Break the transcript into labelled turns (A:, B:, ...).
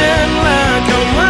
A: like a